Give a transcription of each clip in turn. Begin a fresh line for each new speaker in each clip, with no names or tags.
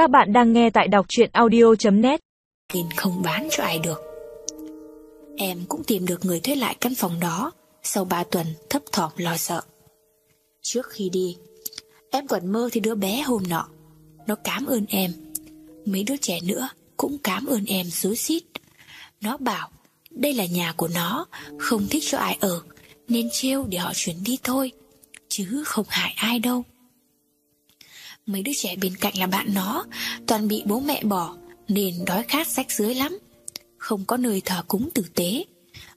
Các bạn đang nghe tại đọc chuyện audio.net
Nên không bán cho ai được. Em cũng tìm được người thuê lại căn phòng đó. Sau 3 tuần, thấp thỏm lo sợ. Trước khi đi, Em còn mơ thì đứa bé hôm nọ. Nó cảm ơn em. Mấy đứa trẻ nữa cũng cảm ơn em dối xít. Nó bảo, Đây là nhà của nó, Không thích cho ai ở, Nên trêu để họ chuyển đi thôi, Chứ không hại ai đâu. Mấy đứa trẻ bên cạnh là bạn nó. Toàn bị bố mẹ bỏ, Nên đói khát rách dưới lắm. Không có nơi thờ cúng tử tế,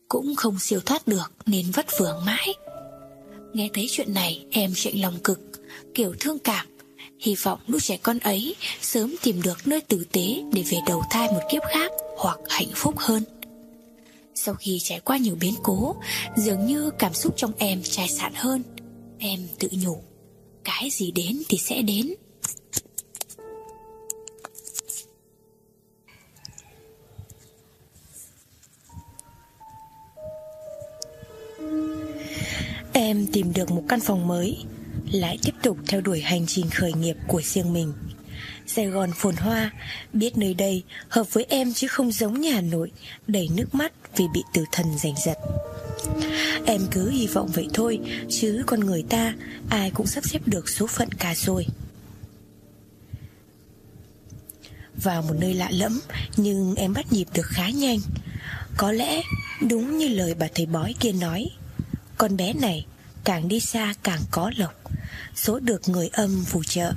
Cũng không siêu thoát được, Nên vất vưởng mãi. Nghe thấy chuyện này, em chạy lòng cực, Kiểu thương cảm. Hy vọng lũ trẻ con ấy Sớm tìm được nơi tử tế Để về đầu thai một kiếp khác Hoặc hạnh phúc hơn. Sau khi trải qua nhiều biến cố, Dường như cảm xúc trong em chai sạn hơn. Em tự nhủ. Cái gì đến thì sẽ đến. Em tìm được một căn phòng mới, Lại tiếp tục theo đuổi hành trình khởi nghiệp của riêng mình. Sài Gòn phồn hoa, Biết nơi đây hợp với em chứ không giống như Hà Nội, Đầy nước mắt vì bị tử thần giành giật. Em cứ hy vọng vậy thôi, Chứ con người ta, Ai cũng sắp xếp được số phận cả rồi. Vào một nơi lạ lẫm, Nhưng em bắt nhịp được khá nhanh. Có lẽ đúng như lời bà thầy bói kia nói, Con bé này càng đi xa càng có lộc, Số được người âm phù trợ.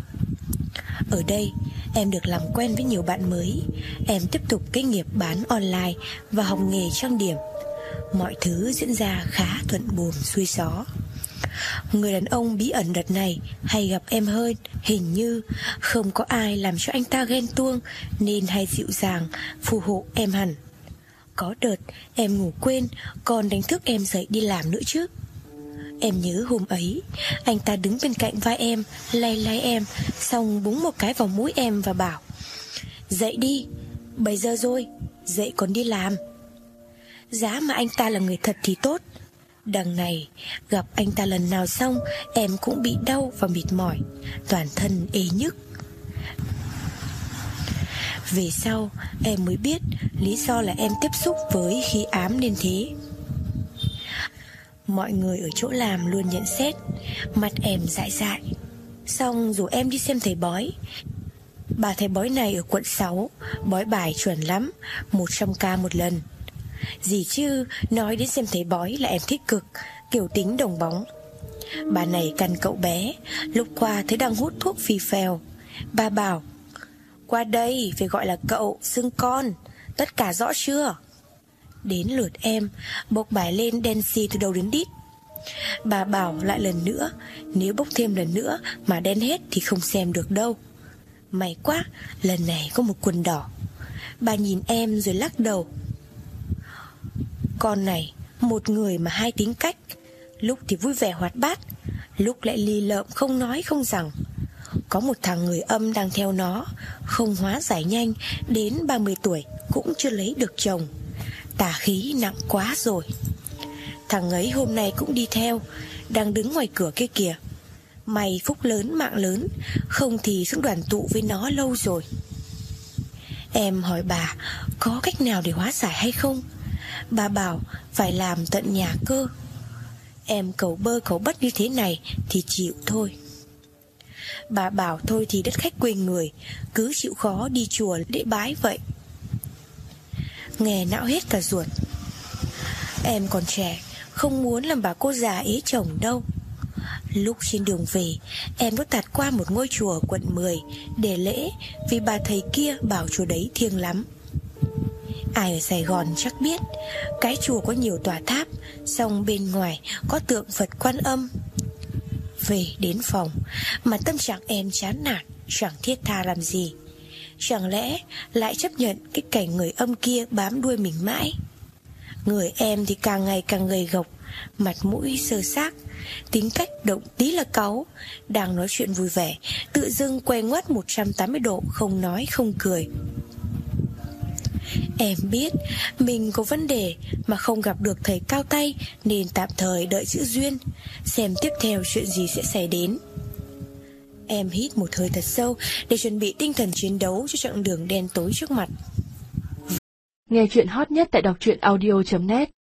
Ở đây, em được làm quen với nhiều bạn mới. Em tiếp tục cái nghiệp bán online Và học nghề trang điểm. Mọi thứ diễn ra khá thuận buồm xuôi gió. Người đàn ông bí ẩn đợt này hay gặp em hơn. Hình như không có ai làm cho anh ta ghen tuông Nên hay dịu dàng, phù hộ em hẳn. Có đợt em ngủ quên, Còn đánh thức em dậy đi làm nữa chứ. Em nhớ hôm ấy, Anh ta đứng bên cạnh vai em, Lay lay em, Xong búng một cái vào mũi em và bảo, Dậy đi Bây giờ rồi, Dậy còn đi làm. Giá mà anh ta là người thật thì tốt. Đằng này, Gặp anh ta lần nào xong, Em cũng bị đau và mệt mỏi, Toàn thân ê nhức. Về sau, Em mới biết Lý do là em tiếp xúc với khí ám nên thế. Mọi người ở chỗ làm luôn nhận xét. Mặt em dại dại. Xong dù em đi xem thầy bói. Bà thầy bói này ở quận 6 Bói bài chuẩn lắm 100k một lần. Gì chứ, Nói đến xem thầy bói là em thích cực, Kiểu tính đồng bóng. Bà này cần cậu bé, Lúc qua thấy đang hút thuốc phi phèo. Bà bảo, Qua đây phải gọi là cậu xưng con, Tất cả rõ chưa? Đến lượt em, Bốc bài lên đen xì từ đầu đến đít. Bà bảo lại lần nữa, Nếu bốc thêm lần nữa Mà đen hết thì không xem được đâu. May quá, Lần này có một quần đỏ. Bà nhìn em rồi lắc đầu. Con này, Một người mà hai tính cách. Lúc thì vui vẻ hoạt bát, Lúc lại ly lợm không nói không rằng. Có một thằng người âm đang theo nó, Không hóa giải nhanh, Đến 30 tuổi Cũng chưa lấy được chồng. Tà khí nặng quá rồi. Thằng ấy hôm nay cũng đi theo, Đang đứng ngoài cửa kia kìa. Mày phúc lớn mạng lớn, Không thì xuống đoàn tụ với nó lâu rồi. Em hỏi bà, Có cách nào để hóa giải hay không? Bà bảo, phải làm tận nhà cơ. Em cầu bơ cầu bất như thế này Thì chịu thôi. Bà bảo thôi thì đất khách quê người, Cứ chịu khó đi chùa lễ bái vậy. Nghe não hết cả ruột. Em còn trẻ, Không muốn làm bà cô già ế chồng đâu. Lúc trên đường về, Em có tạt qua một ngôi chùa ở quận 10 Để lễ Vì bà thầy kia bảo chùa đấy thiêng lắm. Ai ở Sài Gòn chắc biết, Cái chùa có nhiều tòa tháp Xong bên ngoài có tượng Phật quan âm. Về đến phòng, Mà tâm trạng em chán nản, Chẳng thiết tha làm gì. Chẳng lẽ lại chấp nhận Cái cảnh người âm kia bám đuôi mình mãi? Người em thì càng ngày càng gầy gộc, Mặt mũi sơ xác, Tính cách động tí là cáu, Đang nói chuyện vui vẻ, Tự dưng quay ngoắt 180 độ, Không nói, không cười. Em biết Mình có vấn đề Mà không gặp được thầy cao tay, Nên tạm thời đợi chữ duyên, Xem tiếp theo chuyện gì sẽ xảy đến. Em hít một hơi thật sâu để chuẩn bị tinh thần chiến đấu cho chặng đường đen tối trước mặt.
Nghe chuyện hot nhất tại đọc truyện audio.net